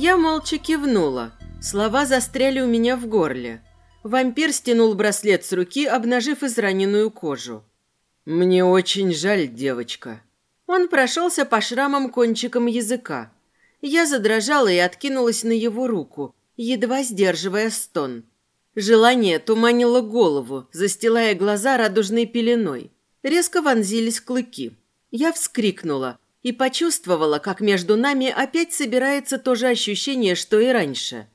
Я молча кивнула. Слова застряли у меня в горле. Вампир стянул браслет с руки, обнажив израненную кожу. «Мне очень жаль, девочка». Он прошелся по шрамам кончиком языка. Я задрожала и откинулась на его руку, едва сдерживая стон. Желание туманило голову, застилая глаза радужной пеленой. Резко вонзились клыки. Я вскрикнула и почувствовала, как между нами опять собирается то же ощущение, что и раньше.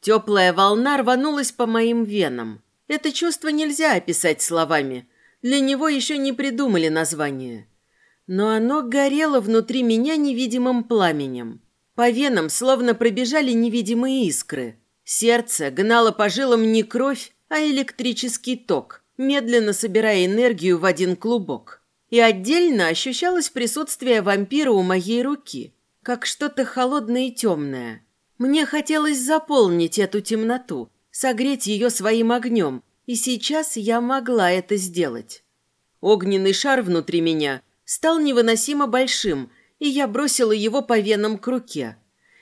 Теплая волна рванулась по моим венам. Это чувство нельзя описать словами. Для него еще не придумали название. Но оно горело внутри меня невидимым пламенем. По венам словно пробежали невидимые искры. Сердце гнало по жилам не кровь, а электрический ток, медленно собирая энергию в один клубок. И отдельно ощущалось присутствие вампира у моей руки, как что-то холодное и темное. Мне хотелось заполнить эту темноту, согреть ее своим огнем, и сейчас я могла это сделать. Огненный шар внутри меня стал невыносимо большим, и я бросила его по венам к руке.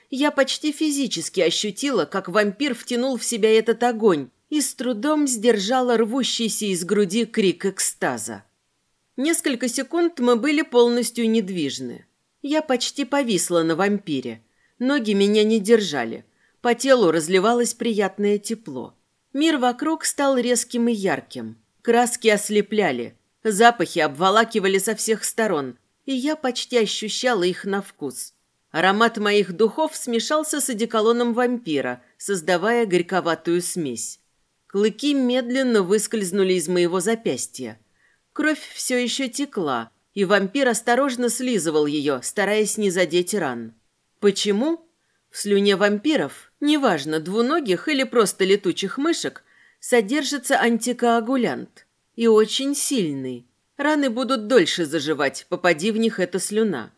Я почти физически ощутила, как вампир втянул в себя этот огонь и с трудом сдержала рвущийся из груди крик экстаза. Несколько секунд мы были полностью недвижны. Я почти повисла на вампире. Ноги меня не держали. По телу разливалось приятное тепло. Мир вокруг стал резким и ярким. Краски ослепляли, запахи обволакивали со всех сторон, и я почти ощущала их на вкус. Аромат моих духов смешался с одеколоном вампира, создавая горьковатую смесь. Клыки медленно выскользнули из моего запястья. Кровь все еще текла, и вампир осторожно слизывал ее, стараясь не задеть ран. Почему? В слюне вампиров, неважно, двуногих или просто летучих мышек, содержится антикоагулянт. И очень сильный. Раны будут дольше заживать, попади в них эта слюна.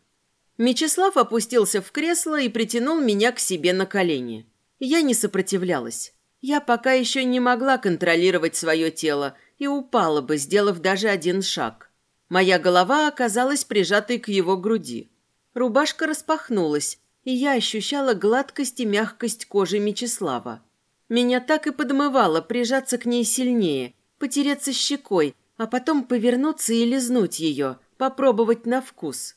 Мечислав опустился в кресло и притянул меня к себе на колени. Я не сопротивлялась. Я пока еще не могла контролировать свое тело и упала бы, сделав даже один шаг. Моя голова оказалась прижатой к его груди. Рубашка распахнулась, и я ощущала гладкость и мягкость кожи Мечислава. Меня так и подмывало прижаться к ней сильнее, потереться щекой, а потом повернуться и лизнуть ее, попробовать на вкус.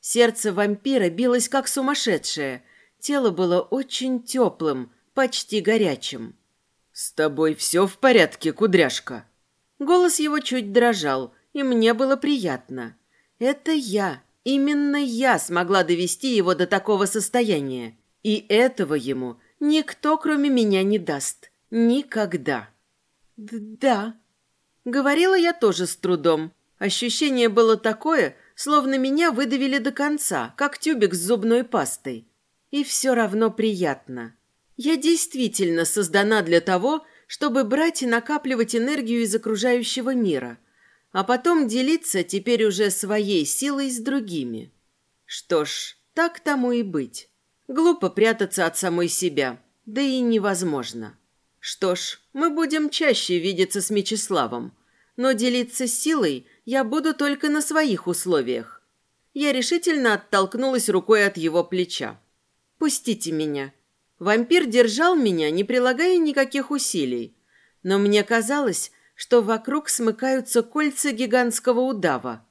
Сердце вампира билось как сумасшедшее, тело было очень теплым, почти горячим. «С тобой все в порядке, кудряшка?» Голос его чуть дрожал, и мне было приятно. Это я, Именно я смогла довести его до такого состояния. И этого ему никто, кроме меня, не даст. Никогда. «Да». Говорила я тоже с трудом. Ощущение было такое, словно меня выдавили до конца, как тюбик с зубной пастой. И все равно приятно. Я действительно создана для того, чтобы брать и накапливать энергию из окружающего мира – а потом делиться теперь уже своей силой с другими. Что ж, так тому и быть. Глупо прятаться от самой себя, да и невозможно. Что ж, мы будем чаще видеться с Мечиславом, но делиться силой я буду только на своих условиях. Я решительно оттолкнулась рукой от его плеча. «Пустите меня». Вампир держал меня, не прилагая никаких усилий. Но мне казалось, что вокруг смыкаются кольца гигантского удава.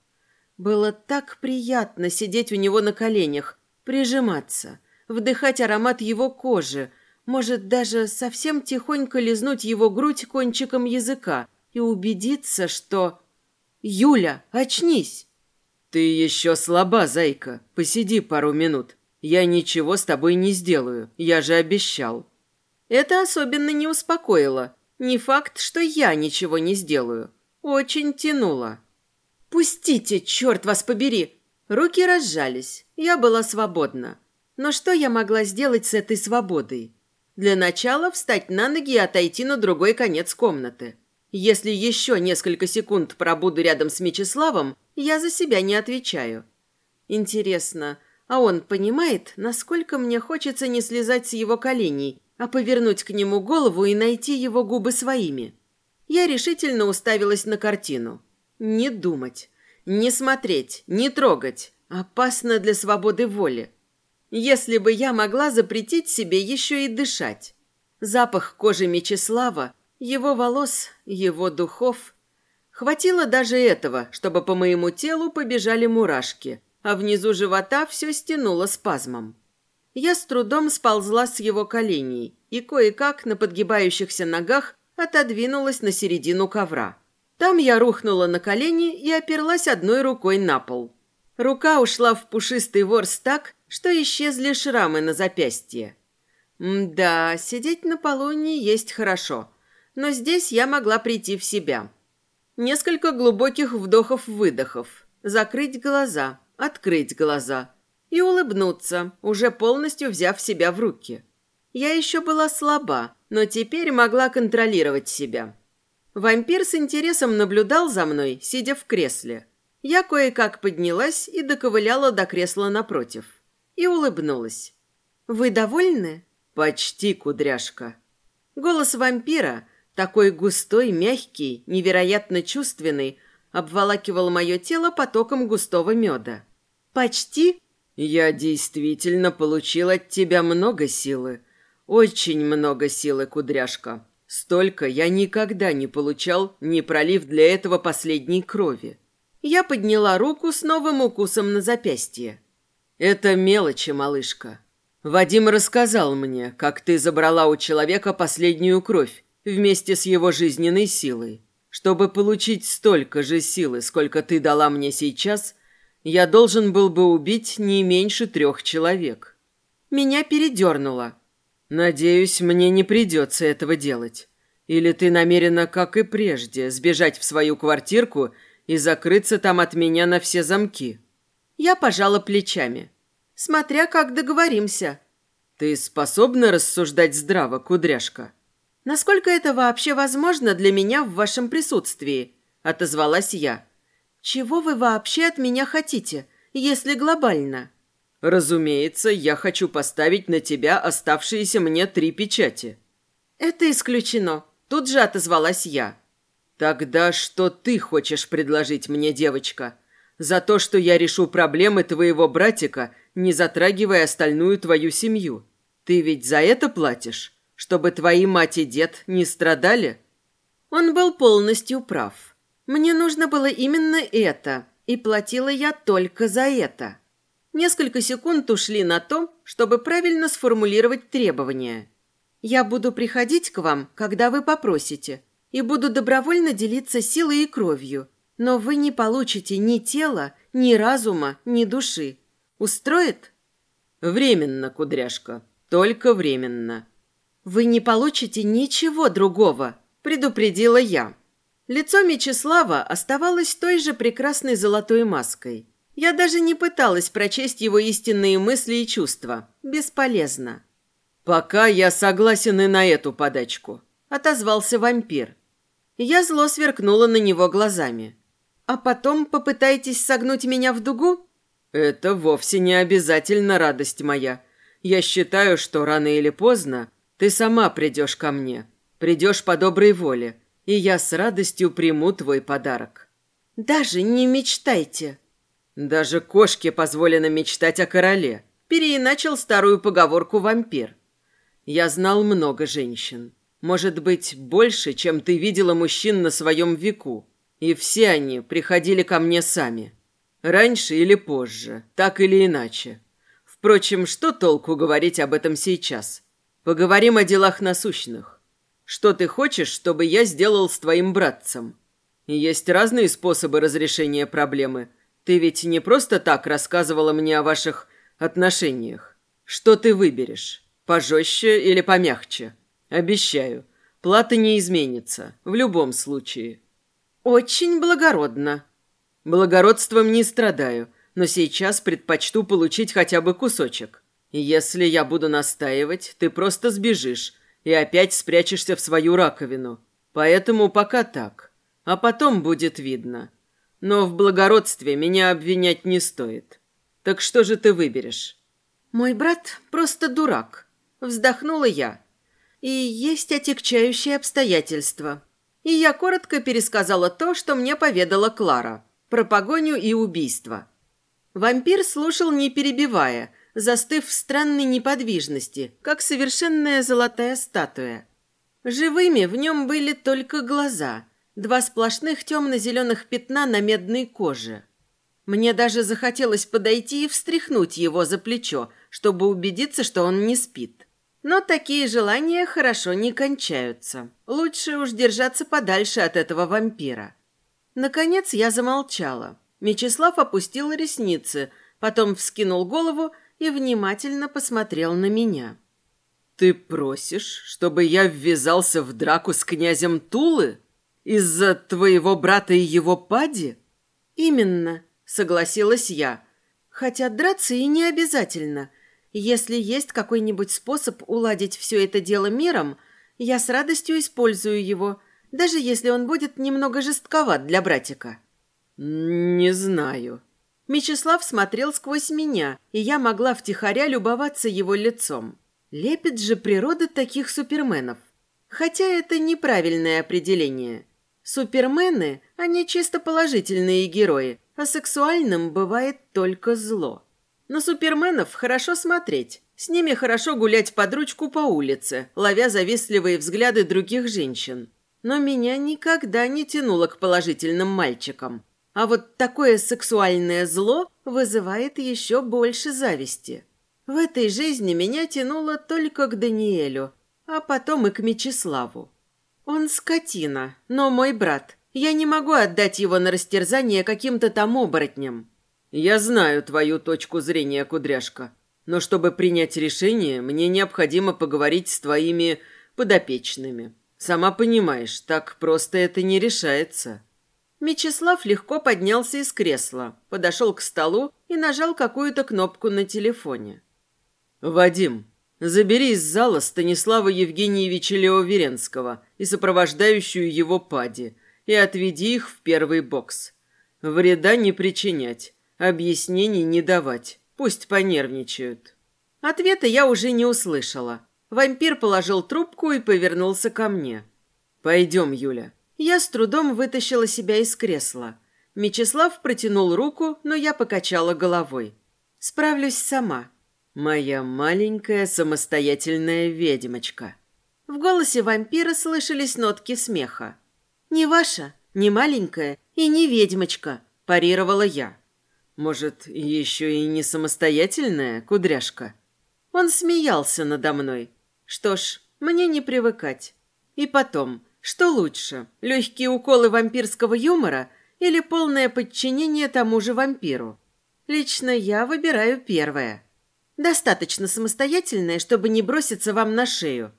Было так приятно сидеть у него на коленях, прижиматься, вдыхать аромат его кожи, может даже совсем тихонько лизнуть его грудь кончиком языка и убедиться, что... «Юля, очнись!» «Ты еще слаба, зайка. Посиди пару минут. Я ничего с тобой не сделаю. Я же обещал». Это особенно не успокоило. Не факт, что я ничего не сделаю. Очень тянуло. «Пустите, черт вас побери!» Руки разжались. Я была свободна. Но что я могла сделать с этой свободой? Для начала встать на ноги и отойти на другой конец комнаты. Если еще несколько секунд пробуду рядом с Мечиславом, я за себя не отвечаю. Интересно, а он понимает, насколько мне хочется не слезать с его коленей а повернуть к нему голову и найти его губы своими. Я решительно уставилась на картину. Не думать, не смотреть, не трогать. Опасно для свободы воли. если бы я могла запретить себе еще и дышать. Запах кожи Мечислава, его волос, его духов. Хватило даже этого, чтобы по моему телу побежали мурашки, а внизу живота все стянуло спазмом. Я с трудом сползла с его коленей и кое-как на подгибающихся ногах отодвинулась на середину ковра. Там я рухнула на колени и оперлась одной рукой на пол. Рука ушла в пушистый ворс так, что исчезли шрамы на запястье. Да, сидеть на полу не есть хорошо, но здесь я могла прийти в себя. Несколько глубоких вдохов-выдохов, закрыть глаза, открыть глаза и улыбнуться, уже полностью взяв себя в руки. Я еще была слаба, но теперь могла контролировать себя. Вампир с интересом наблюдал за мной, сидя в кресле. Я кое-как поднялась и доковыляла до кресла напротив. И улыбнулась. «Вы довольны?» «Почти, кудряшка». Голос вампира, такой густой, мягкий, невероятно чувственный, обволакивал мое тело потоком густого меда. «Почти?» «Я действительно получил от тебя много силы. Очень много силы, кудряшка. Столько я никогда не получал, не пролив для этого последней крови». Я подняла руку с новым укусом на запястье. «Это мелочи, малышка. Вадим рассказал мне, как ты забрала у человека последнюю кровь вместе с его жизненной силой. Чтобы получить столько же силы, сколько ты дала мне сейчас, я должен был бы убить не меньше трех человек». Меня передернуло. «Надеюсь, мне не придется этого делать. Или ты намерена, как и прежде, сбежать в свою квартирку и закрыться там от меня на все замки?» Я пожала плечами. «Смотря как договоримся». «Ты способна рассуждать здраво, кудряшка?» «Насколько это вообще возможно для меня в вашем присутствии?» – отозвалась я. «Чего вы вообще от меня хотите, если глобально?» «Разумеется, я хочу поставить на тебя оставшиеся мне три печати». «Это исключено», – тут же отозвалась я. «Тогда что ты хочешь предложить мне, девочка? За то, что я решу проблемы твоего братика, не затрагивая остальную твою семью. Ты ведь за это платишь? Чтобы твои мать и дед не страдали?» Он был полностью прав. Мне нужно было именно это, и платила я только за это. Несколько секунд ушли на то, чтобы правильно сформулировать требования. Я буду приходить к вам, когда вы попросите, и буду добровольно делиться силой и кровью, но вы не получите ни тела, ни разума, ни души. Устроит? Временно, кудряшка, только временно. Вы не получите ничего другого, предупредила я. Лицо Мечислава оставалось той же прекрасной золотой маской. Я даже не пыталась прочесть его истинные мысли и чувства. Бесполезно. «Пока я согласен и на эту подачку», — отозвался вампир. Я зло сверкнула на него глазами. «А потом попытаетесь согнуть меня в дугу?» «Это вовсе не обязательно, радость моя. Я считаю, что рано или поздно ты сама придешь ко мне. Придешь по доброй воле, и я с радостью приму твой подарок». «Даже не мечтайте», «Даже кошке позволено мечтать о короле», – переиначил старую поговорку вампир. «Я знал много женщин. Может быть, больше, чем ты видела мужчин на своем веку. И все они приходили ко мне сами. Раньше или позже, так или иначе. Впрочем, что толку говорить об этом сейчас? Поговорим о делах насущных. Что ты хочешь, чтобы я сделал с твоим братцем? Есть разные способы разрешения проблемы – ты ведь не просто так рассказывала мне о ваших отношениях. Что ты выберешь? Пожестче или помягче? Обещаю, плата не изменится, в любом случае. Очень благородно. Благородством не страдаю, но сейчас предпочту получить хотя бы кусочек. Если я буду настаивать, ты просто сбежишь и опять спрячешься в свою раковину. Поэтому пока так. А потом будет видно. Но в благородстве меня обвинять не стоит. Так что же ты выберешь? Мой брат просто дурак. Вздохнула я. И есть отягчающие обстоятельства. И я коротко пересказала то, что мне поведала Клара. Про погоню и убийство. Вампир слушал, не перебивая, застыв в странной неподвижности, как совершенная золотая статуя. Живыми в нем были только глаза, два сплошных темно-зеленых пятна на медной коже. Мне даже захотелось подойти и встряхнуть его за плечо, чтобы убедиться, что он не спит. Но такие желания хорошо не кончаются. Лучше уж держаться подальше от этого вампира. Наконец я замолчала. Мечислав опустил ресницы, потом вскинул голову и внимательно посмотрел на меня. «Ты просишь, чтобы я ввязался в драку с князем Тулы? Из-за твоего брата и его пади?» «Именно», — согласилась я. «Хотя драться и не обязательно. Если есть какой-нибудь способ уладить все это дело миром, я с радостью использую его, даже если он будет немного жестковат для братика». «Не знаю». Мечислав смотрел сквозь меня, и я могла втихаря любоваться его лицом. Лепит же природа таких суперменов. Хотя это неправильное определение. Супермены, они чисто положительные герои, а сексуальным бывает только зло. На суперменов хорошо смотреть. С ними хорошо гулять под ручку по улице, ловя завистливые взгляды других женщин. Но меня никогда не тянуло к положительным мальчикам. А вот такое сексуальное зло вызывает еще больше зависти. В этой жизни меня тянуло только к Даниэлю, а потом и к Мечиславу. Он скотина, но мой брат. Я не могу отдать его на растерзание каким-то там оборотням. Я знаю твою точку зрения, кудряшка. Но чтобы принять решение, мне необходимо поговорить с твоими подопечными. Сама понимаешь, так просто это не решается. Мечислав легко поднялся из кресла, подошел к столу и нажал какую-то кнопку на телефоне. «Вадим, забери из зала Станислава Евгеньевича Леоверенского и сопровождающую его пади и отведи их в первый бокс. Вреда не причинять, объяснений не давать, пусть понервничают». Ответа я уже не услышала. Вампир положил трубку и повернулся ко мне. «Пойдем, Юля, я с трудом вытащила себя из кресла. Мечислав протянул руку, но я покачала головой. Справлюсь сама. Моя маленькая самостоятельная ведьмочка. В голосе вампира слышались нотки смеха. «Не ваша, не маленькая и не ведьмочка», – парировала я. «Может, еще и не самостоятельная, кудряшка?» Он смеялся надо мной. Что ж, мне не привыкать. И потом, что лучше, легкие уколы вампирского юмора или полное подчинение тому же вампиру? Лично я выбираю первое. Достаточно самостоятельное, чтобы не броситься вам на шею.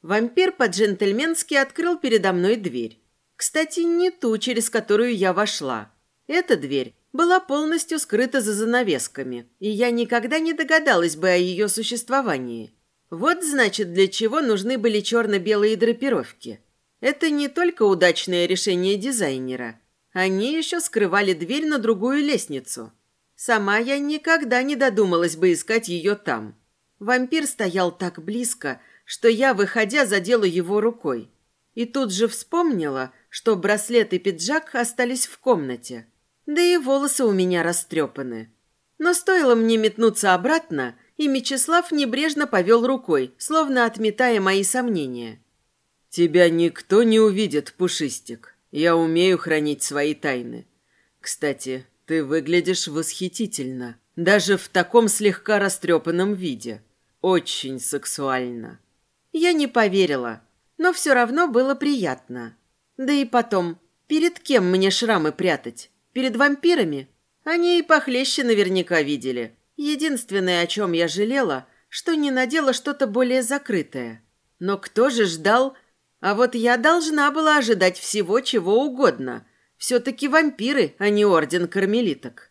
Вампир по-джентльменски открыл передо мной дверь. Кстати, не ту, через которую я вошла. Эта дверь была полностью скрыта за занавесками, и я никогда не догадалась бы о ее существовании. Вот, значит, для чего нужны были черно-белые драпировки. Это не только удачное решение дизайнера. Они еще скрывали дверь на другую лестницу. Сама я никогда не додумалась бы искать ее там. Вампир стоял так близко, что я, выходя, задела его рукой. И тут же вспомнила, что браслет и пиджак остались в комнате. Да и волосы у меня растрепаны. Но стоило мне метнуться обратно, и Мечислав небрежно повел рукой, словно отметая мои сомнения. Тебя никто не увидит, Пушистик. Я умею хранить свои тайны. Кстати, ты выглядишь восхитительно. Даже в таком слегка растрепанном виде. Очень сексуально. Я не поверила, но все равно было приятно. Да и потом, перед кем мне шрамы прятать? Перед вампирами? Они и похлеще наверняка видели. Единственное, о чем я жалела, что не надела что-то более закрытое. Но кто же ждал, а вот я должна была ожидать всего, чего угодно. Все-таки вампиры, а не орден кармелиток.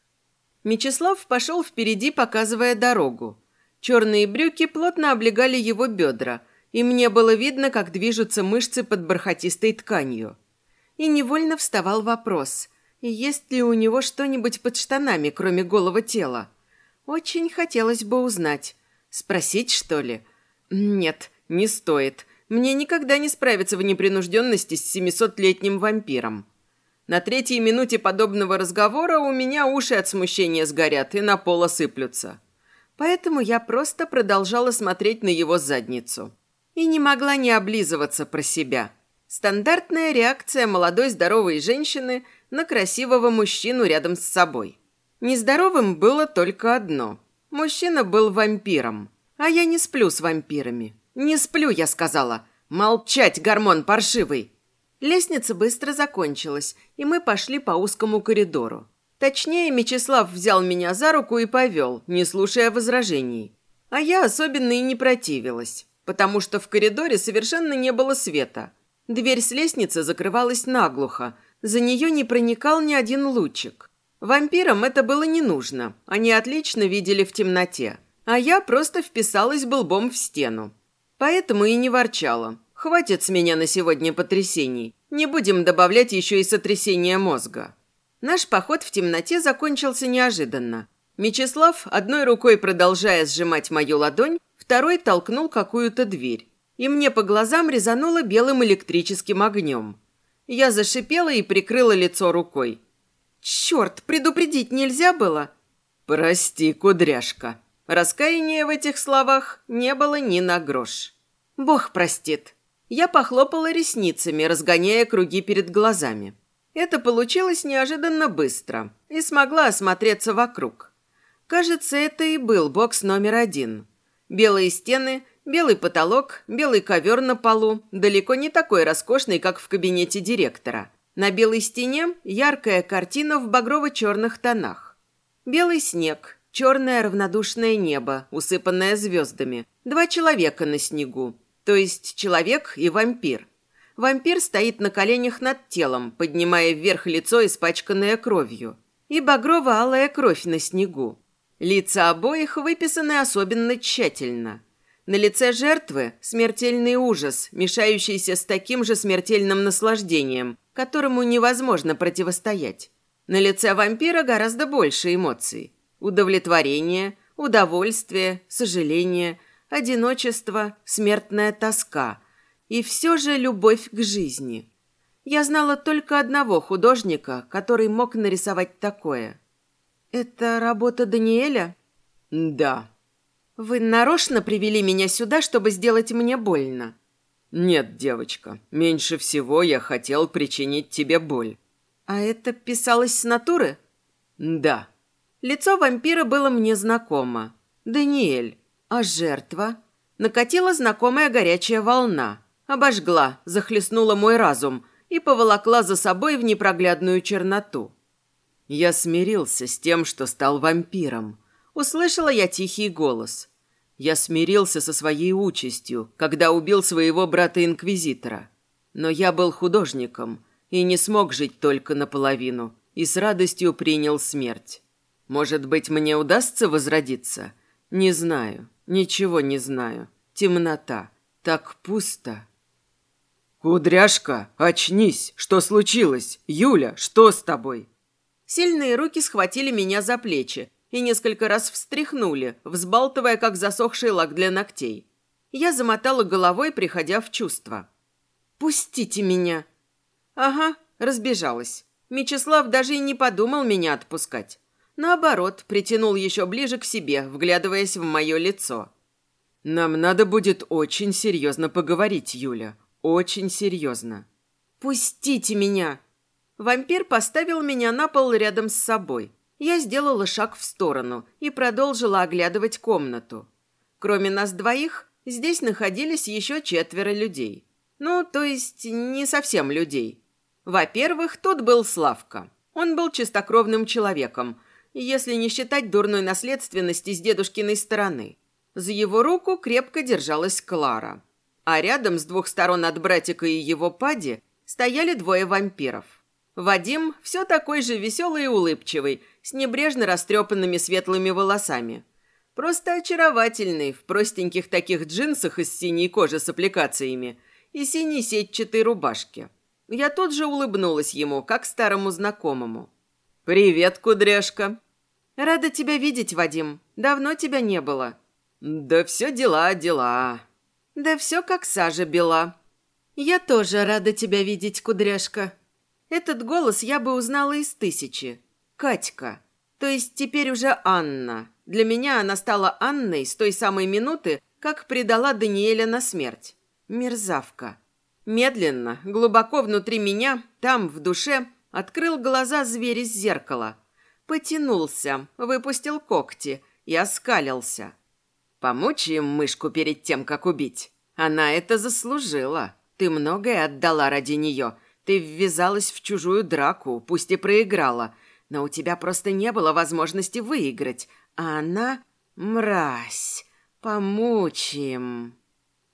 Мечислав пошел впереди, показывая дорогу. Черные брюки плотно облегали его бедра, и мне было видно, как движутся мышцы под бархатистой тканью. И невольно вставал вопрос, есть ли у него что-нибудь под штанами, кроме голого тела. Очень хотелось бы узнать. Спросить, что ли? Нет, не стоит. Мне никогда не справиться в непринужденности с семисотлетним вампиром. На третьей минуте подобного разговора у меня уши от смущения сгорят и на пол осыплются. поэтому я просто продолжала смотреть на его задницу. И не могла не облизываться про себя. Стандартная реакция молодой здоровой женщины на красивого мужчину рядом с собой. Нездоровым было только одно. Мужчина был вампиром, а я не сплю с вампирами. «Не сплю», я сказала. «Молчать, гормон паршивый!» Лестница быстро закончилась, и мы пошли по узкому коридору. Точнее, Мечислав взял меня за руку и повел, не слушая возражений. А я особенно и не противилась, потому что в коридоре совершенно не было света. Дверь с лестницы закрывалась наглухо, за нее не проникал ни один лучик. Вампирам это было не нужно, они отлично видели в темноте. А я просто вписалась был лбом в стену. Поэтому и не ворчала. Хватит с меня на сегодня потрясений. Не будем добавлять еще и сотрясение мозга. Наш поход в темноте закончился неожиданно. Мечислав, одной рукой продолжая сжимать мою ладонь, второй толкнул какую-то дверь. И мне по глазам резануло белым электрическим огнем. Я зашипела и прикрыла лицо рукой. «Черт, предупредить нельзя было?» «Прости, кудряшка». Раскаяния в этих словах не было ни на грош. Бог простит. Я похлопала ресницами, разгоняя круги перед глазами. Это получилось неожиданно быстро и смогла осмотреться вокруг. Кажется, это и был бокс номер один. Белые стены, белый потолок, белый ковер на полу, далеко не такой роскошный, как в кабинете директора. На белой стене яркая картина в багрово-черных тонах. Белый снег, черное равнодушное небо, усыпанное звездами, два человека на снегу, то есть человек и вампир. Вампир стоит на коленях над телом, поднимая вверх лицо, испачканное кровью. И багрово-алая кровь на снегу. Лица обоих выписаны особенно тщательно. На лице жертвы смертельный ужас, мешающийся с таким же смертельным наслаждением, которому невозможно противостоять. На лице вампира гораздо больше эмоций. Удовлетворение, удовольствие, сожаление – одиночество, смертная тоска и все же любовь к жизни. Я знала только одного художника, который мог нарисовать такое. «Это работа Даниэля?» «Да». «Вы нарочно привели меня сюда, чтобы сделать мне больно?» «Нет, девочка, меньше всего я хотел причинить тебе боль». «А это писалось с натуры?» «Да». Лицо вампира было мне знакомо. «Даниэль, а жертва? Накатила знакомая горячая волна. Обожгла, захлестнула мой разум и поволокла за собой в непроглядную черноту. Я смирился с тем, что стал вампиром. Услышала я тихий голос. Я смирился со своей участью, когда убил своего брата-инквизитора. Но я был художником и не смог жить только наполовину, и с радостью принял смерть. Может быть, мне удастся возродиться? Не знаю. Ничего не знаю. Темнота. Так пусто. «Кудряшка, очнись! Что случилось? Юля, что с тобой?» Сильные руки схватили меня за плечи и несколько раз встряхнули, взбалтывая, как засохший лак для ногтей. Я замотала головой, приходя в чувство. «Пустите меня!» Ага, разбежалась. Мечислав даже и не подумал меня отпускать. Наоборот, притянул еще ближе к себе, вглядываясь в мое лицо. «Нам надо будет очень серьезно поговорить, Юля. Очень серьезно». «Пустите меня!» Вампир поставил меня на пол рядом с собой. Я сделала шаг в сторону и продолжила оглядывать комнату. Кроме нас двоих, здесь находились еще четверо людей. Ну, то есть, не совсем людей. Во-первых, тут был Славка. Он был чистокровным человеком – если не считать дурной наследственности с дедушкиной стороны. За его руку крепко держалась Клара. А рядом с двух сторон от братика и его пади стояли двое вампиров. Вадим все такой же веселый и улыбчивый, с небрежно растрепанными светлыми волосами. Просто очаровательный, в простеньких таких джинсах из синей кожи с аппликациями и синей сетчатой рубашке. Я тут же улыбнулась ему, как старому знакомому. «Привет, кудряшка!» «Рада тебя видеть, Вадим. Давно тебя не было». «Да все дела, дела». «Да все как сажа бела». «Я тоже рада тебя видеть, кудряшка». Этот голос я бы узнала из тысячи. Катька. То есть теперь уже Анна. Для меня она стала Анной с той самой минуты, как предала Даниэля на смерть. Мерзавка. Медленно, глубоко внутри меня, там, в душе, открыл глаза зверь из зеркала. Потянулся, выпустил когти и оскалился. Помучаем мышку перед тем, как убить. Она это заслужила. Ты многое отдала ради нее. Ты ввязалась в чужую драку, пусть и проиграла. Но у тебя просто не было возможности выиграть. А она... Мразь. Помучаем.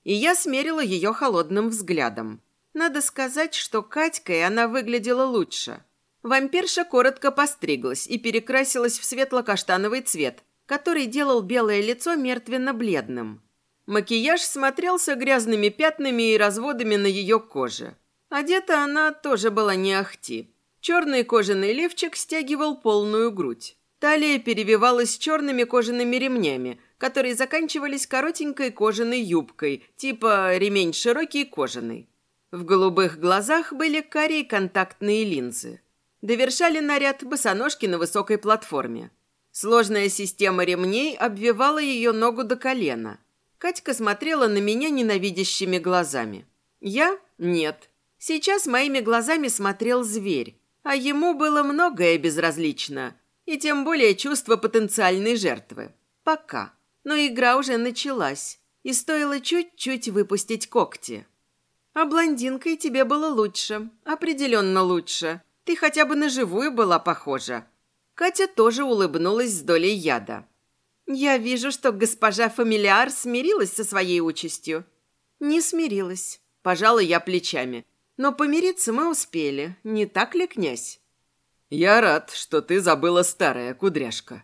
И я смерила ее холодным взглядом. Надо сказать, что Катькой она выглядела лучше. Вампирша коротко постриглась и перекрасилась в светло-каштановый цвет, который делал белое лицо мертвенно-бледным. Макияж смотрелся грязными пятнами и разводами на ее коже. Одета она тоже была не ахти. Черный кожаный лифчик стягивал полную грудь. Талия перевивалась черными кожаными ремнями, которые заканчивались коротенькой кожаной юбкой, типа ремень широкий кожаный. В голубых глазах были карие контактные линзы. Довершали наряд босоножки на высокой платформе. Сложная система ремней обвивала ее ногу до колена. Катька смотрела на меня ненавидящими глазами. Я – нет. Сейчас моими глазами смотрел зверь, а ему было многое безразлично, и тем более чувство потенциальной жертвы. Пока. Но игра уже началась, и стоило чуть-чуть выпустить когти. А блондинкой тебе было лучше, определенно лучше. Ты хотя бы на живую была похожа. Катя тоже улыбнулась с долей яда. Я вижу, что госпожа Фамилиар смирилась со своей участью. Не смирилась. Пожала я плечами. Но помириться мы успели, не так ли, князь? Я рад, что ты забыла старая кудряшка.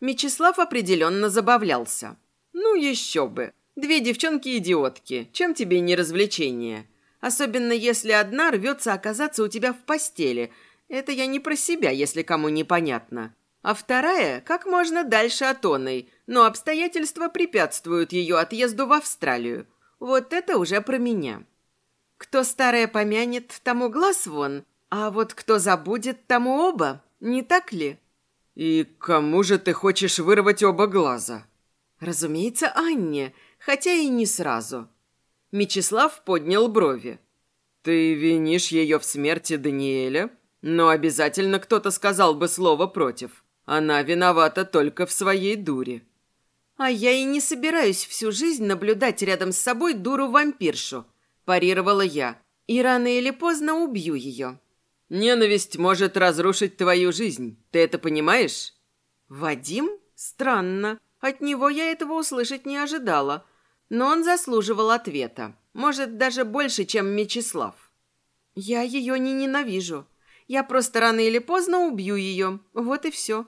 Мечислав определенно забавлялся. Ну, еще бы. Две девчонки-идиотки. Чем тебе не развлечение? Особенно если одна рвется оказаться у тебя в постели. Это я не про себя, если кому непонятно. А вторая как можно дальше от оной, но обстоятельства препятствуют ее отъезду в Австралию. Вот это уже про меня. Кто старое помянет, тому глаз вон, а вот кто забудет, тому оба, не так ли? И кому же ты хочешь вырвать оба глаза? Разумеется, Анне, хотя и не сразу. Мечислав поднял брови. «Ты винишь ее в смерти Даниэля? Но обязательно кто-то сказал бы слово против. Она виновата только в своей дуре». «А я и не собираюсь всю жизнь наблюдать рядом с собой дуру-вампиршу», – парировала я. «И рано или поздно убью ее». «Ненависть может разрушить твою жизнь. Ты это понимаешь?» «Вадим? Странно. От него я этого услышать не ожидала. Но он заслуживал ответа. Может, даже больше, чем Мечислав. Я ее не ненавижу. Я просто рано или поздно убью ее. Вот и все.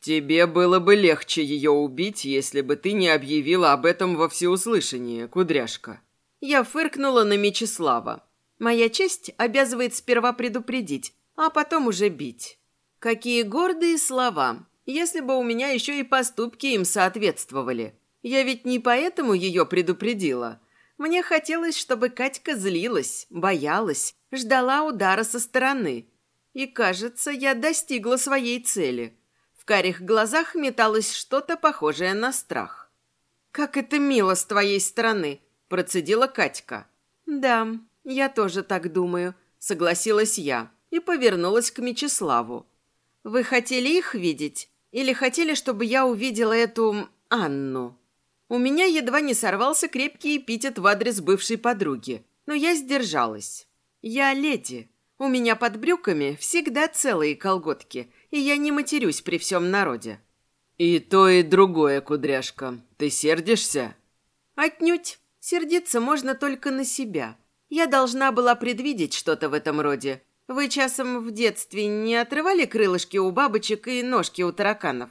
Тебе было бы легче ее убить, если бы ты не объявила об этом во всеуслышание, кудряшка. Я фыркнула на Мечислава. Моя честь обязывает сперва предупредить, а потом уже бить. Какие гордые слова, если бы у меня еще и поступки им соответствовали. Я ведь не поэтому ее предупредила. Мне хотелось, чтобы Катька злилась, боялась, ждала удара со стороны. И, кажется, я достигла своей цели. В карих глазах металось что-то похожее на страх. «Как это мило с твоей стороны!» – процедила Катька. «Да, я тоже так думаю», – согласилась я и повернулась к Мечиславу. «Вы хотели их видеть? Или хотели, чтобы я увидела эту Анну?» У меня едва не сорвался крепкий эпитет в адрес бывшей подруги, но я сдержалась. Я леди. У меня под брюками всегда целые колготки, и я не матерюсь при всем народе. И то, и другое, кудряшка. Ты сердишься? Отнюдь. Сердиться можно только на себя. Я должна была предвидеть что-то в этом роде. Вы часом в детстве не отрывали крылышки у бабочек и ножки у тараканов?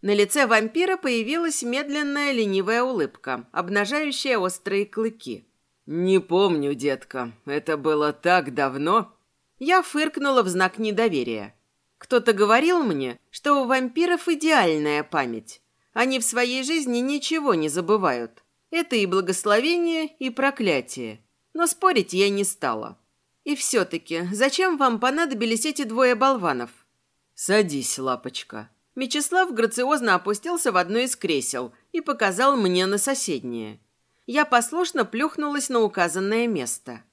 На лице вампира появилась медленная ленивая улыбка, обнажающая острые клыки. «Не помню, детка. Это было так давно». Я фыркнула в знак недоверия. Кто-то говорил мне, что у вампиров идеальная память. Они в своей жизни ничего не забывают. Это и благословение, и проклятие. Но спорить я не стала. И все-таки, зачем вам понадобились эти двое болванов? «Садись, лапочка», Мечислав грациозно опустился в одно из кресел и показал мне на соседнее. Я послушно плюхнулась на указанное место.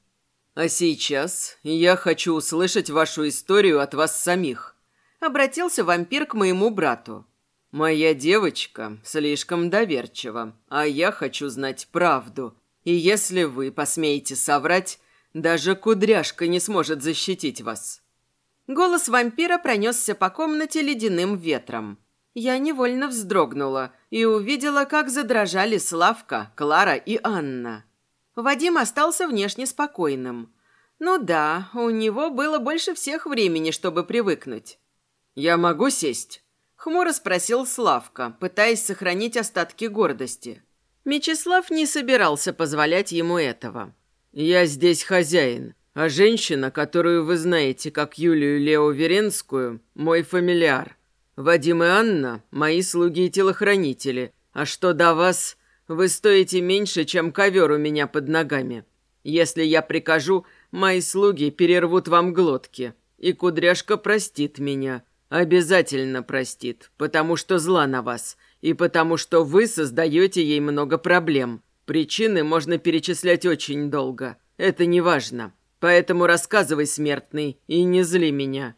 «А сейчас я хочу услышать вашу историю от вас самих», — обратился вампир к моему брату. «Моя девочка слишком доверчива, а я хочу знать правду. И если вы посмеете соврать, даже кудряшка не сможет защитить вас». Голос вампира пронесся по комнате ледяным ветром. Я невольно вздрогнула и увидела, как задрожали Славка, Клара и Анна. Вадим остался внешне спокойным. Ну да, у него было больше всех времени, чтобы привыкнуть. «Я могу сесть?» Хмуро спросил Славка, пытаясь сохранить остатки гордости. Мечислав не собирался позволять ему этого. «Я здесь хозяин, а женщина, которую вы знаете как Юлию Лео мой фамильяр. Вадим и Анна – мои слуги и телохранители, а что до вас, вы стоите меньше, чем ковер у меня под ногами. Если я прикажу, мои слуги перервут вам глотки, и кудряшка простит меня». Обязательно простит, потому что зла на вас, и потому что вы создаете ей много проблем. Причины можно перечислять очень долго. Это не важно. Поэтому рассказывай, смертный, и не зли меня».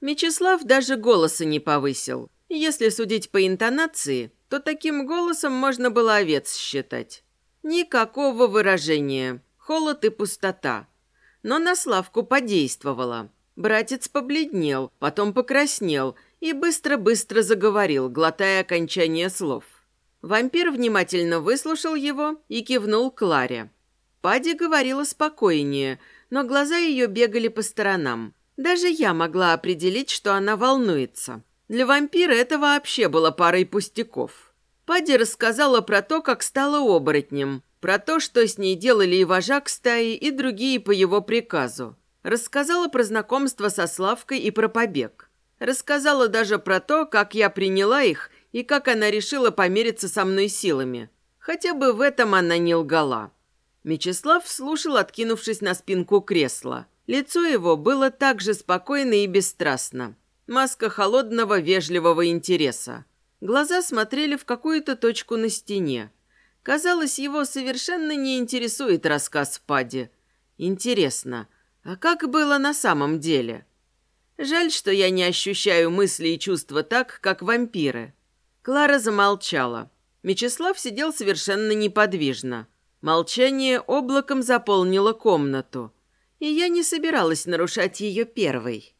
Мечислав даже голоса не повысил. Если судить по интонации, то таким голосом можно было овец считать. Никакого выражения. Холод и пустота. Но на Славку подействовало. Братец побледнел, потом покраснел и быстро-быстро заговорил, глотая окончание слов. Вампир внимательно выслушал его и кивнул Кларе. Пади говорила спокойнее, но глаза ее бегали по сторонам. Даже я могла определить, что она волнуется. Для вампира это вообще было парой пустяков. Пади рассказала про то, как стала оборотнем, про то, что с ней делали и вожак стаи, и другие по его приказу. Рассказала про знакомство со Славкой и про побег. Рассказала даже про то, как я приняла их и как она решила помериться со мной силами. Хотя бы в этом она не лгала. Мечислав слушал, откинувшись на спинку кресла. Лицо его было так же спокойно и бесстрастно. Маска холодного, вежливого интереса. Глаза смотрели в какую-то точку на стене. Казалось, его совершенно не интересует рассказ Пади. Интересно, а как было на самом деле? Жаль, что я не ощущаю мысли и чувства так, как вампиры. Клара замолчала. Мечислав сидел совершенно неподвижно. Молчание облаком заполнило комнату. И я не собиралась нарушать ее первой.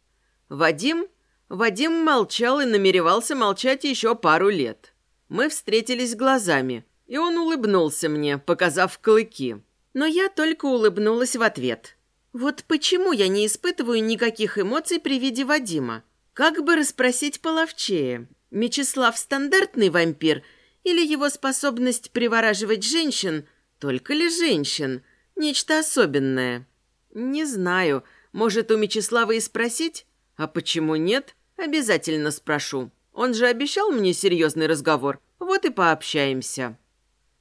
Вадим? Вадим молчал и намеревался молчать еще пару лет. Мы встретились глазами, и он улыбнулся мне, показав клыки. Но я только улыбнулась в ответ – вот почему я не испытываю никаких эмоций при виде Вадима? Как бы расспросить половчее? Мечислав стандартный вампир или его способность привораживать женщин, только ли женщин, нечто особенное? Не знаю. Может, у Мечислава и спросить? А почему нет? Обязательно спрошу. Он же обещал мне серьезный разговор. Вот и пообщаемся.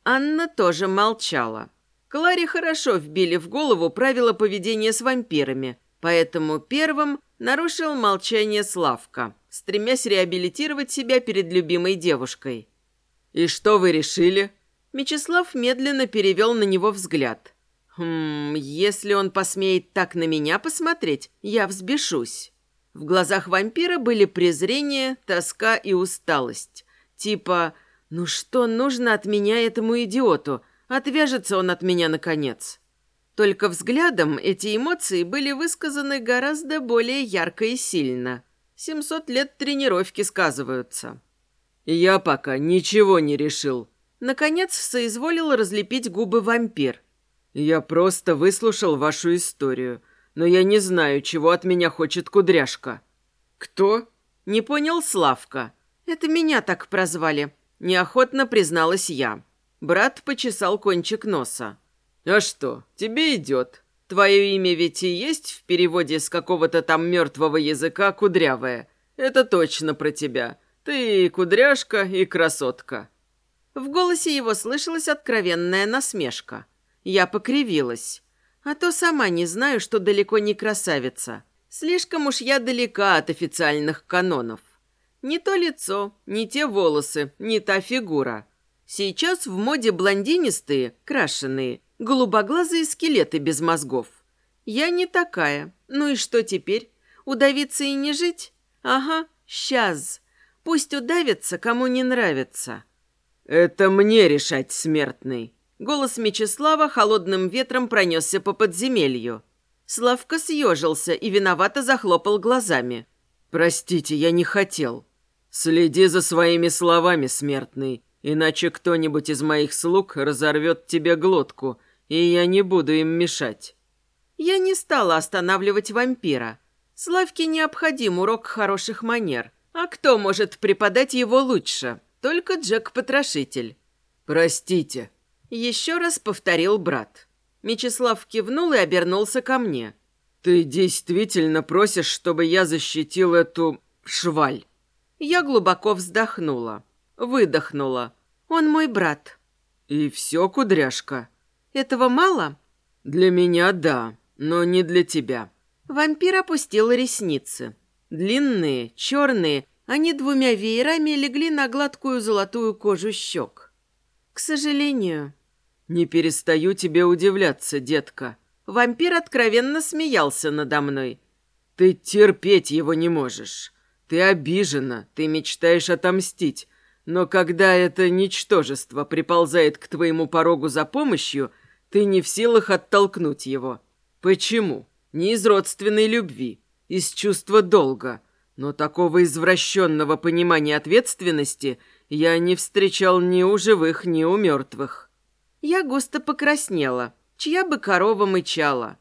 Анна тоже молчала. Кларе хорошо вбили в голову правила поведения с вампирами, поэтому первым нарушил молчание Славка, стремясь реабилитировать себя перед любимой девушкой. «И что вы решили?» Мечислав медленно перевел на него взгляд. «Хм, если он посмеет так на меня посмотреть, я взбешусь». В глазах вампира были презрение, тоска и усталость. Типа «Ну что нужно от меня этому идиоту?» Отвяжется он от меня наконец. Только взглядом эти эмоции были высказаны гораздо более ярко и сильно. Семьсот лет тренировки сказываются. «Я пока ничего не решил». Наконец соизволил разлепить губы вампир. «Я просто выслушал вашу историю, но я не знаю, чего от меня хочет кудряшка». «Кто?» «Не понял Славка. Это меня так прозвали». Неохотно призналась я. Брат почесал кончик носа. «А что, тебе идет. Твое имя ведь и есть в переводе с какого-то там мертвого языка кудрявое. Это точно про тебя. Ты и кудряшка, и красотка». В голосе его слышалась откровенная насмешка. Я покривилась. А то сама не знаю, что далеко не красавица. Слишком уж я далека от официальных канонов. Не то лицо, не те волосы, не та фигура. Сейчас в моде блондинистые, крашеные, голубоглазые скелеты без мозгов. Я не такая. Ну и что теперь? Удавиться и не жить? Ага, сейчас. Пусть удавится, кому не нравится. Это мне решать, смертный. Голос Мечислава холодным ветром пронесся по подземелью. Славка съежился и виновато захлопал глазами. «Простите, я не хотел. Следи за своими словами, смертный, иначе кто-нибудь из моих слуг разорвет тебе глотку, и я не буду им мешать». Я не стала останавливать вампира. Славке необходим урок хороших манер. А кто может преподать его лучше? Только Джек-потрошитель. «Простите», — еще раз повторил брат. Мечислав кивнул и обернулся ко мне. «Ты действительно просишь, чтобы я защитил эту шваль?» Я глубоко вздохнула, выдохнула. «Он мой брат». «И все, кудряшка?» «Этого мало?» «Для меня да, но не для тебя». Вампир опустил ресницы. Длинные, черные, они двумя веерами легли на гладкую золотую кожу щек. «К сожалению». «Не перестаю тебе удивляться, детка». Вампир откровенно смеялся надо мной. «Ты терпеть его не можешь. Ты обижена, ты мечтаешь отомстить. Но когда это ничтожество приползает к твоему порогу за помощью, ты не в силах оттолкнуть его. Почему? Не из родственной любви, из чувства долга. Но такого извращенного понимания ответственности я не встречал ни у живых, ни у мертвых. Я густо покраснела, чья бы корова мычала.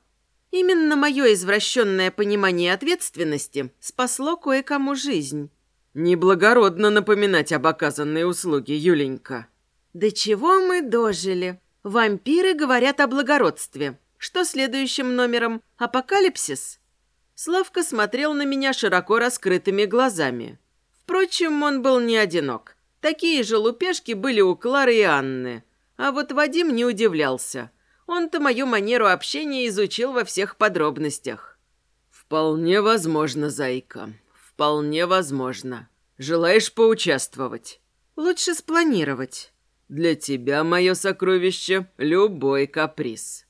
Именно мое извращенное понимание ответственности спасло кое-кому жизнь. Неблагородно напоминать об оказанной услуге, Юленька. До чего мы дожили? Вампиры говорят о благородстве. Что следующим номером? Апокалипсис? Славка смотрел на меня широко раскрытыми глазами. Впрочем, он был не одинок. Такие же лупешки были у Клары и Анны. А вот Вадим не удивлялся. Он-то мою манеру общения изучил во всех подробностях. «Вполне возможно, зайка. Вполне возможно. Желаешь поучаствовать?» «Лучше спланировать». «Для тебя, мое сокровище, любой каприз».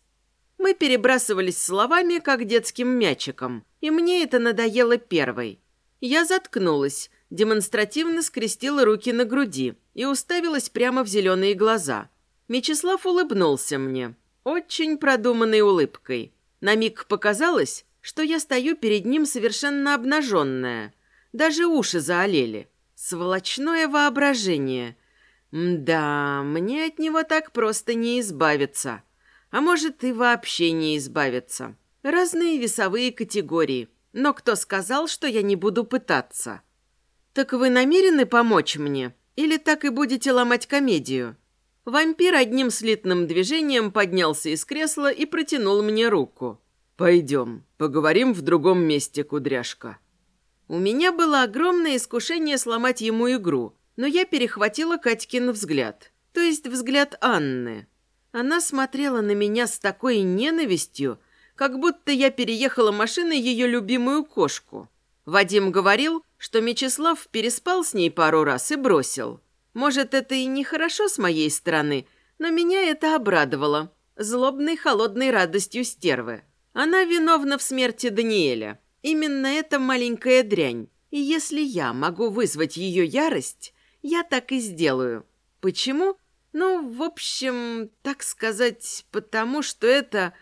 Мы перебрасывались словами, как детским мячиком, и мне это надоело первой. Я заткнулась, демонстративно скрестила руки на груди и уставилась прямо в зеленые глаза. Мечислав улыбнулся мне, очень продуманной улыбкой. На миг показалось, что я стою перед ним совершенно обнаженная. Даже уши заолели. Сволочное воображение. Да, мне от него так просто не избавиться. А может, и вообще не избавиться. Разные весовые категории. Но кто сказал, что я не буду пытаться? Так вы намерены помочь мне? Или так и будете ломать комедию? Вампир одним слитным движением поднялся из кресла и протянул мне руку. «Пойдем, поговорим в другом месте, кудряшка». У меня было огромное искушение сломать ему игру, но я перехватила Катькин взгляд, то есть взгляд Анны. Она смотрела на меня с такой ненавистью, как будто я переехала машиной ее любимую кошку. Вадим говорил, что Мечислав переспал с ней пару раз и бросил. Может, это и нехорошо с моей стороны, но меня это обрадовало. Злобной, холодной радостью стервы. Она виновна в смерти Даниэля. Именно эта маленькая дрянь. И если я могу вызвать ее ярость, я так и сделаю. Почему? Ну, в общем, так сказать, потому что это...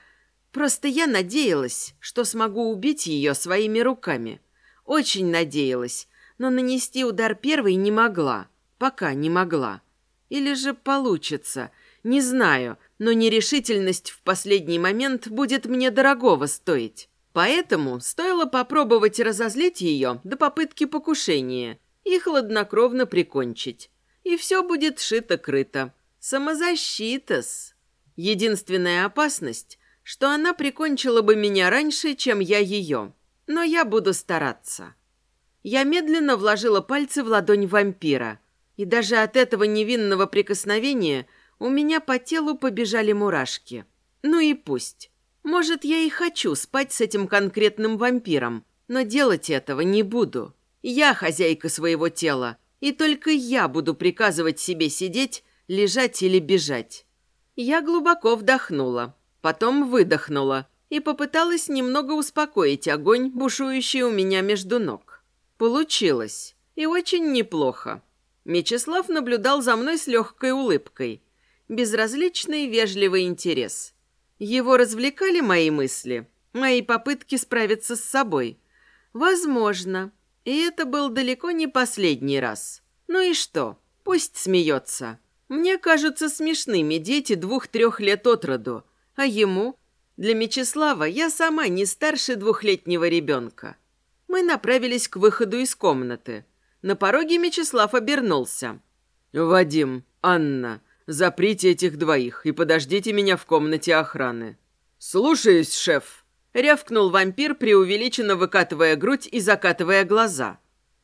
Просто я надеялась, что смогу убить ее своими руками. Очень надеялась, но нанести удар первой не могла. Пока не могла. Или же получится. Не знаю, но нерешительность в последний момент будет мне дорогого стоить. Поэтому стоило попробовать разозлить ее до попытки покушения и хладнокровно прикончить. И все будет шито-крыто. Самозащита-с. Единственная опасность, что она прикончила бы меня раньше, чем я ее. Но я буду стараться. Я медленно вложила пальцы в ладонь вампира. И даже от этого невинного прикосновения у меня по телу побежали мурашки. Ну и пусть. Может, я и хочу спать с этим конкретным вампиром, но делать этого не буду. Я хозяйка своего тела, и только я буду приказывать себе сидеть, лежать или бежать. Я глубоко вдохнула, потом выдохнула и попыталась немного успокоить огонь, бушующий у меня между ног. Получилось. И очень неплохо. Мечислав наблюдал за мной с легкой улыбкой. Безразличный вежливый интерес. Его развлекали мои мысли, мои попытки справиться с собой. Возможно. И это был далеко не последний раз. Ну и что? Пусть смеется. Мне кажутся смешными дети двух-трех лет от роду, а ему... Для Мечислава я сама не старше двухлетнего ребенка. Мы направились к выходу из комнаты. На пороге Мечислав обернулся. «Вадим, Анна, заприте этих двоих и подождите меня в комнате охраны». «Слушаюсь, шеф», — рявкнул вампир, преувеличенно выкатывая грудь и закатывая глаза.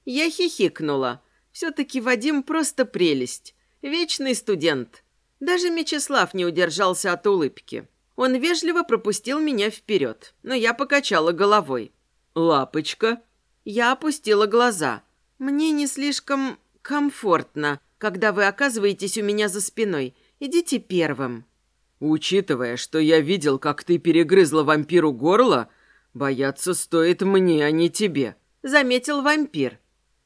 Я хихикнула. Все-таки Вадим просто прелесть. Вечный студент. Даже Мечислав не удержался от улыбки. Он вежливо пропустил меня вперед, но я покачала головой. «Лапочка?» Я опустила глаза. «Мне не слишком комфортно, когда вы оказываетесь у меня за спиной. Идите первым». «Учитывая, что я видел, как ты перегрызла вампиру горло, бояться стоит мне, а не тебе», — заметил вампир.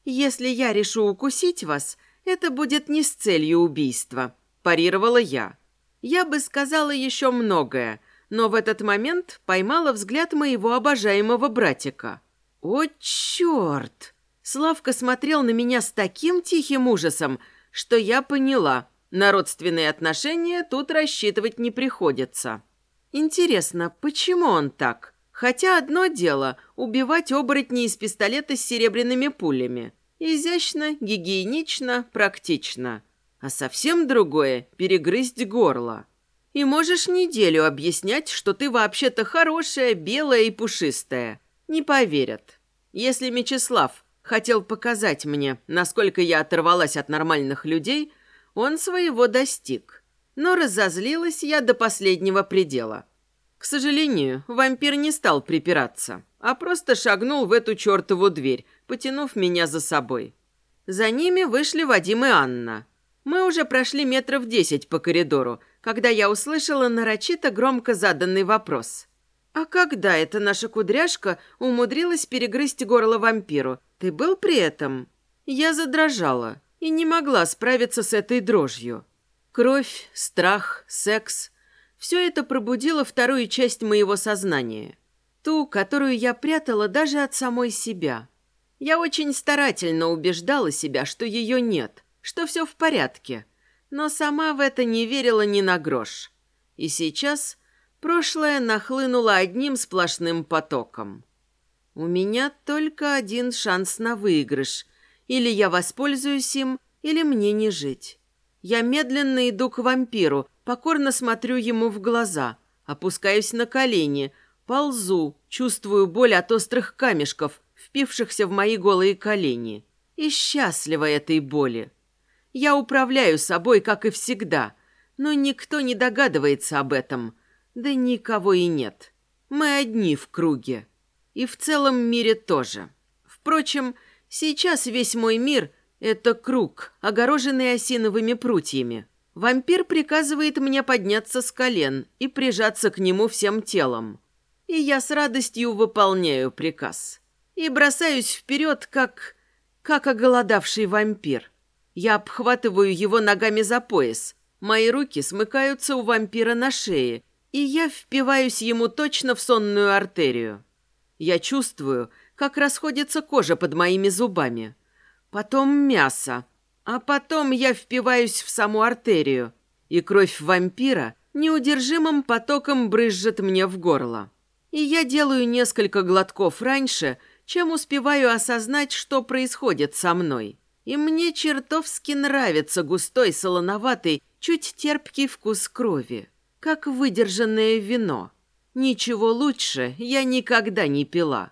«Если я решу укусить вас, это будет не с целью убийства», – парировала я. Я бы сказала еще многое, но в этот момент поймала взгляд моего обожаемого братика. «О, черт!» Славка смотрел на меня с таким тихим ужасом, что я поняла, на родственные отношения тут рассчитывать не приходится. Интересно, почему он так? Хотя одно дело – убивать оборотней из пистолета с серебряными пулями. Изящно, гигиенично, практично. А совсем другое – перегрызть горло. И можешь неделю объяснять, что ты вообще-то хорошая, белая и пушистая. Не поверят. Если Мечислав хотел показать мне, насколько я оторвалась от нормальных людей, он своего достиг. Но разозлилась я до последнего предела. К сожалению, вампир не стал припираться, а просто шагнул в эту чертову дверь, потянув меня за собой. За ними вышли Вадим и Анна. Мы уже прошли метров десять по коридору, когда я услышала нарочито громко заданный вопрос. «А когда эта наша кудряшка умудрилась перегрызть горло вампиру? Ты был при этом?» Я задрожала и не могла справиться с этой дрожью. Кровь, страх, секс – все это пробудило вторую часть моего сознания. Ту, которую я прятала даже от самой себя – я очень старательно убеждала себя, что ее нет, что все в порядке, но сама в это не верила ни на грош. И сейчас прошлое нахлынуло одним сплошным потоком. У меня только один шанс на выигрыш. Или я воспользуюсь им, или мне не жить. Я медленно иду к вампиру, покорно смотрю ему в глаза, опускаюсь на колени, ползу, чувствую боль от острых камешков, впившихся в мои голые колени, и счастлива этой боли. Я управляю собой, как и всегда, но никто не догадывается об этом, да никого и нет. Мы одни в круге. И в целом мире тоже. Впрочем, сейчас весь мой мир – это круг, огороженный осиновыми прутьями. Вампир приказывает мне подняться с колен и прижаться к нему всем телом. И я с радостью выполняю приказ и бросаюсь вперед, как... как оголодавший вампир. Я обхватываю его ногами за пояс. Мои руки смыкаются у вампира на шее, и я впиваюсь ему точно в сонную артерию. Я чувствую, как расходится кожа под моими зубами. Потом мясо. А потом я впиваюсь в саму артерию, и кровь вампира неудержимым потоком брызжет мне в горло. И я делаю несколько глотков раньше – чем успеваю осознать, что происходит со мной. И мне чертовски нравится густой, солоноватый, чуть терпкий вкус крови, как выдержанное вино. Ничего лучше я никогда не пила.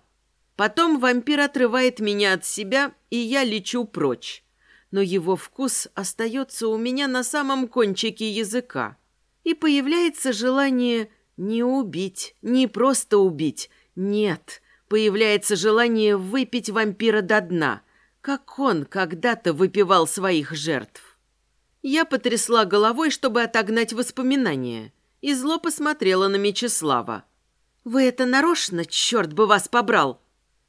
Потом вампир отрывает меня от себя, и я лечу прочь. Но его вкус остается у меня на самом кончике языка. И появляется желание не убить, не просто убить, нет – появляется желание выпить вампира до дна, как он когда-то выпивал своих жертв. Я потрясла головой, чтобы отогнать воспоминания, и зло посмотрела на Мечислава. «Вы это нарочно, черт бы вас побрал!»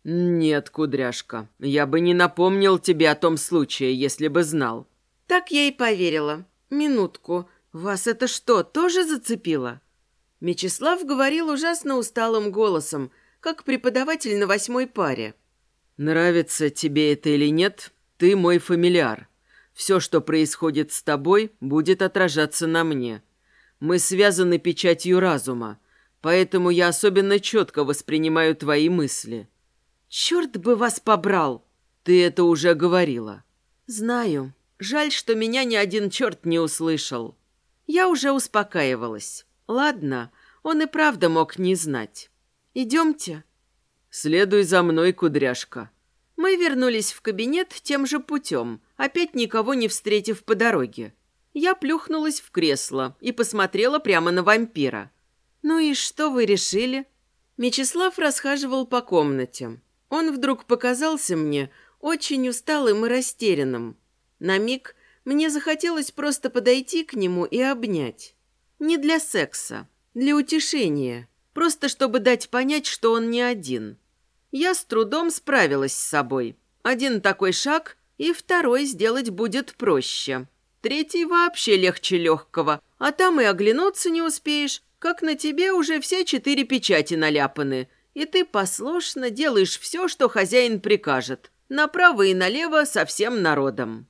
«Нет, кудряшка, я бы не напомнил тебе о том случае, если бы знал». Так я и поверила. Минутку, вас это что, тоже зацепило? Мечислав говорил ужасно усталым голосом, как преподаватель на восьмой паре. «Нравится тебе это или нет, ты мой фамильяр. Все, что происходит с тобой, будет отражаться на мне. Мы связаны печатью разума, поэтому я особенно четко воспринимаю твои мысли». «Черт бы вас побрал!» «Ты это уже говорила». «Знаю. Жаль, что меня ни один черт не услышал. Я уже успокаивалась. Ладно, он и правда мог не знать. Идемте». «Следуй за мной, кудряшка». Мы вернулись в кабинет тем же путем, опять никого не встретив по дороге. Я плюхнулась в кресло и посмотрела прямо на вампира. «Ну и что вы решили?» Мечислав расхаживал по комнате. Он вдруг показался мне очень усталым и растерянным. На миг мне захотелось просто подойти к нему и обнять. Не для секса, для утешения, просто чтобы дать понять, что он не один. Я с трудом справилась с собой. Один такой шаг, и второй сделать будет проще. Третий вообще легче легкого, а там и оглянуться не успеешь, как на тебе уже все четыре печати наляпаны, и ты послушно делаешь все, что хозяин прикажет, направо и налево со всем народом.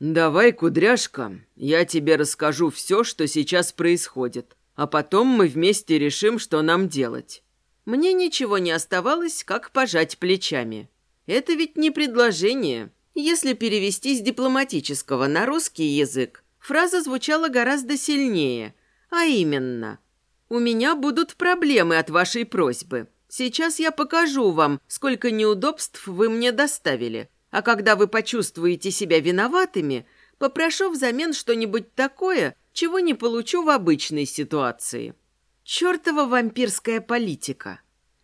«Давай, кудряшка, я тебе расскажу все, что сейчас происходит, а потом мы вместе решим, что нам делать». Мне ничего не оставалось, как пожать плечами. Это ведь не предложение. Если перевести с дипломатического на русский язык, фраза звучала гораздо сильнее, а именно «У меня будут проблемы от вашей просьбы. Сейчас я покажу вам, сколько неудобств вы мне доставили. А когда вы почувствуете себя виноватыми, попрошу взамен что-нибудь такое, чего не получу в обычной ситуации. Чёртова вампирская политика.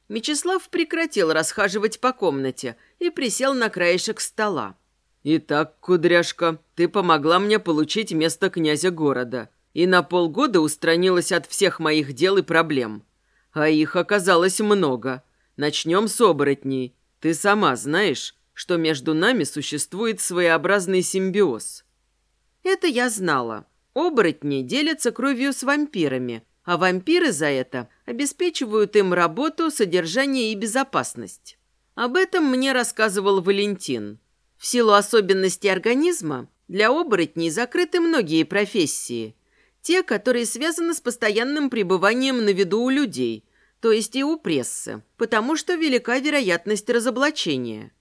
Мечислав прекратил расхаживать по комнате и присел на краешек стола. «Итак, кудряшка, ты помогла мне получить место князя города и на полгода устранилась от всех моих дел и проблем. А их оказалось много. Начнем с оборотней. Ты сама знаешь, что между нами существует своеобразный симбиоз. Это я знала. Оборотни делятся кровью с вампирами, а вампиры за это обеспечивают им работу, содержание и безопасность. Об этом мне рассказывал Валентин. В силу особенностей организма для оборотней закрыты многие профессии. Те, которые связаны с постоянным пребыванием на виду у людей, то есть и у прессы, потому что велика вероятность разоблачения –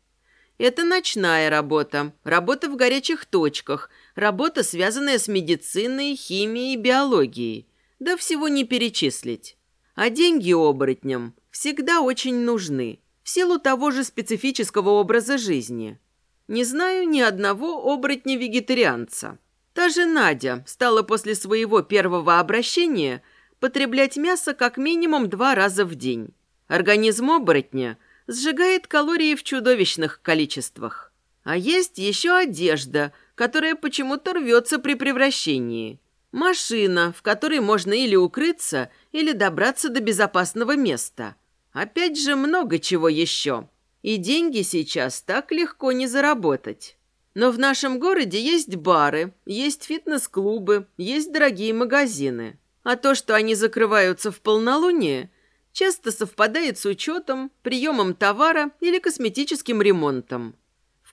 это ночная работа, работа в горячих точках, работа, связанная с медициной, химией, биологией. Да всего не перечислить. А деньги оборотням всегда очень нужны, в силу того же специфического образа жизни. Не знаю ни одного оборотня-вегетарианца. Та же Надя стала после своего первого обращения потреблять мясо как минимум два раза в день. Организм оборотня – сжигает калории в чудовищных количествах. А есть еще одежда, которая почему-то рвется при превращении. Машина, в которой можно или укрыться, или добраться до безопасного места. Опять же, много чего еще. И деньги сейчас так легко не заработать. Но в нашем городе есть бары, есть фитнес-клубы, есть дорогие магазины. А то, что они закрываются в полнолуние – часто совпадает с учетом, приемом товара или косметическим ремонтом.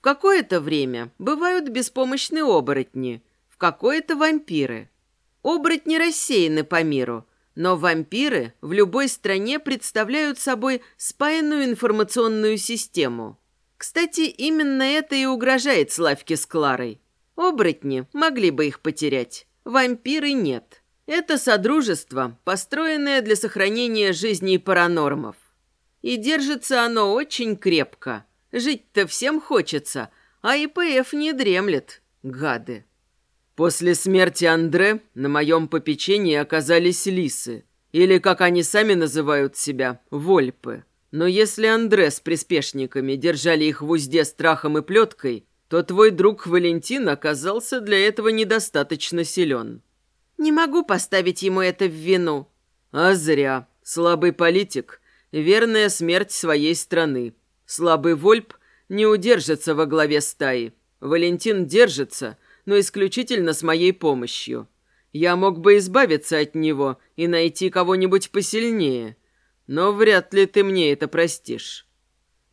Какое-то время бывают беспомощные оборотни, в какое-то вампиры. Оборотни рассеяны по миру, но вампиры в любой стране представляют собой спаянную информационную систему. Кстати, именно это и угрожает Славке с Кларой. Оборотни могли бы их потерять, вампиры нет. Это содружество, построенное для сохранения жизни паранормов. И держится оно очень крепко. Жить-то всем хочется, а ИПФ не дремлет, гады. После смерти Андре на моем попечении оказались лисы, или, как они сами называют себя, вольпы. Но если Андре с приспешниками держали их в узде страхом и плеткой, то твой друг Валентин оказался для этого недостаточно силен. Не могу поставить ему это в вину. А зря. Слабый политик – верная смерть своей страны. Слабый вольп не удержится во главе стаи. Валентин держится, но исключительно с моей помощью. Я мог бы избавиться от него и найти кого-нибудь посильнее – но вряд ли ты мне это простишь.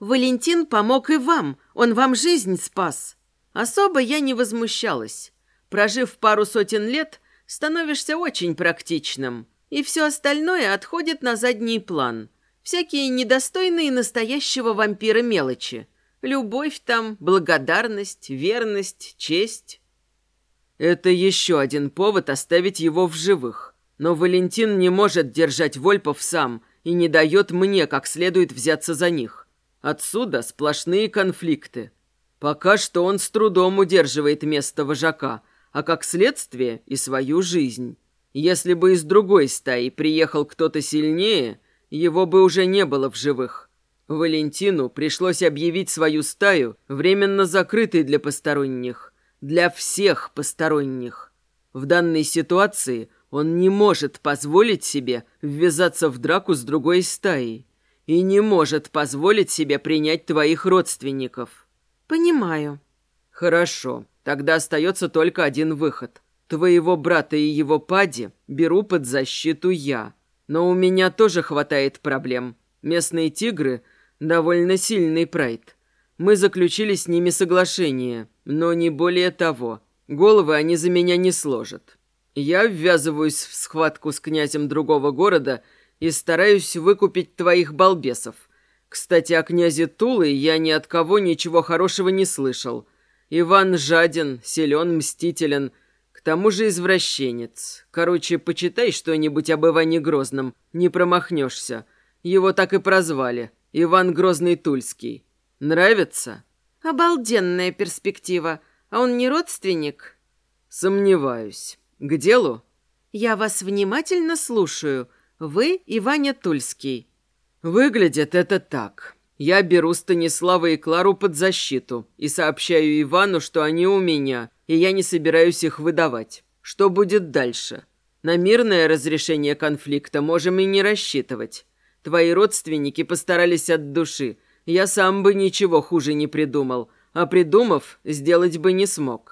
Валентин помог и вам, он вам жизнь спас. Особо я не возмущалась. Прожив пару сотен лет, становишься очень практичным, и все остальное отходит на задний план. Всякие недостойные настоящего вампира мелочи. Любовь там, благодарность, верность, честь. Это еще один повод оставить его в живых. Но Валентин не может держать Вольпов сам – и не дает мне как следует взяться за них. Отсюда сплошные конфликты. Пока что он с трудом удерживает место вожака, а как следствие и свою жизнь. Если бы из другой стаи приехал кто-то сильнее, его бы уже не было в живых. Валентину пришлось объявить свою стаю временно закрытой для посторонних. Для всех посторонних. В данной ситуации – он не может позволить себе ввязаться в драку с другой стаей и не может позволить себе принять твоих родственников. Понимаю. Хорошо, тогда остается только один выход. Твоего брата и его пади беру под защиту я. Но у меня тоже хватает проблем. Местные тигры – довольно сильный прайд. Мы заключили с ними соглашение, но не более того. Головы они за меня не сложат. Я ввязываюсь в схватку с князем другого города и стараюсь выкупить твоих балбесов. Кстати, о князе Тулы я ни от кого ничего хорошего не слышал. Иван жаден, силен, мстителен, тому же извращенец. Короче, почитай что-нибудь об Иване Грозном, не промахнешься. Его так и прозвали. Иван Грозный Тульский. Нравится? Обалденная перспектива. А он не родственник? Сомневаюсь. К делу? Я вас внимательно слушаю. Вы и Ваня Тульский. Выглядит это так. Я беру Станислава и Клару под защиту и сообщаю Ивану, что они у меня, и я не собираюсь их выдавать. Что будет дальше? На мирное разрешение конфликта можем и не рассчитывать. Твои родственники постарались от души. Я сам бы ничего хуже не придумал, а придумав, сделать бы не смог.